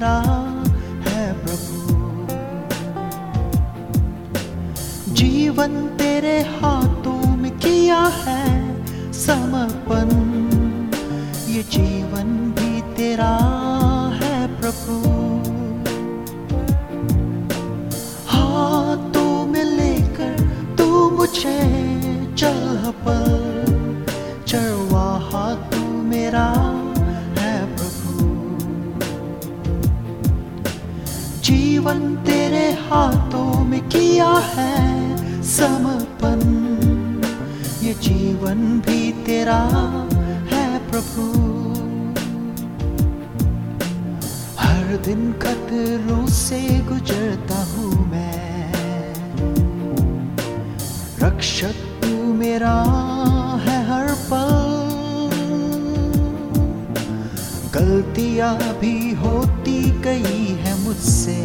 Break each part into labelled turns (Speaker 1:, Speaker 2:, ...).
Speaker 1: तेरा है प्रभु। जीवन तेरे हाथों में किया है समर्पण। ये जीवन भी तेरा है प्रभु। हाथों में लेकर तू मुझे चल पर, चढ़ जीवन तेरे हाथों में किया है समर्पण। ये जीवन भी तेरा है प्रभु। हर दिन खतरों से गुजरता हूँ मैं। रक्षक तू मेरा गलतियाँ भी होती गई है मुझसे।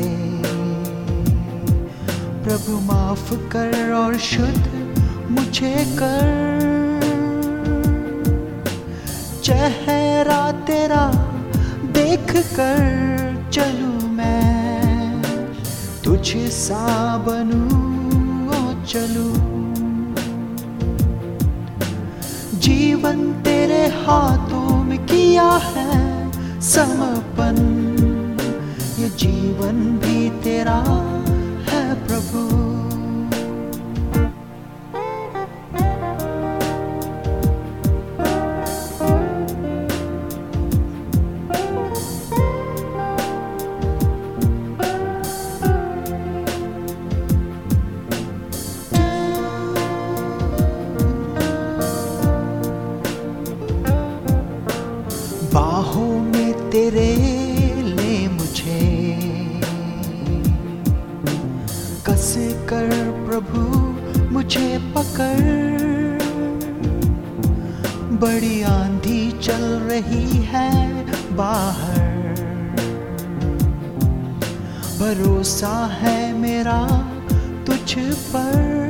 Speaker 1: प्रभु माफ़ कर और शुद्ध मुझे कर। चेहरा तेरा देख कर चलूँ मैं। तुझ सा बनूं चलूँ। जीवन तेरे हाथों में किया है। समर्पण बाहों में तेरे ले मुझे। कस कर प्रभु, मुझे पकड़। बड़ी आंधी चल रही है बाहर। भरोसा है मेरा तुझ पर।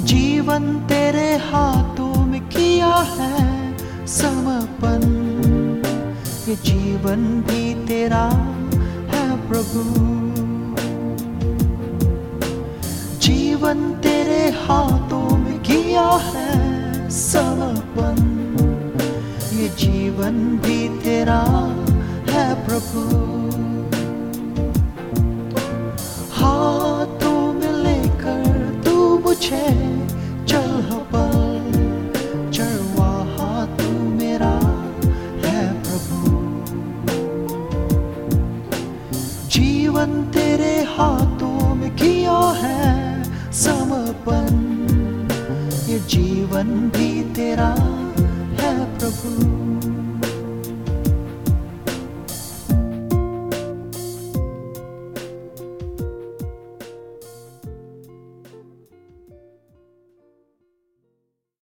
Speaker 1: जीवन तेरे हाथों ये जीवन भी तेरा है प्रभु। जीवन तेरे हाथों में किया है समर्पण। ये जीवन भी तेरा है प्रभु। जीवन तेरे हाथों में किया है समर्पण। ये जीवन भी तेरा है प्रभु।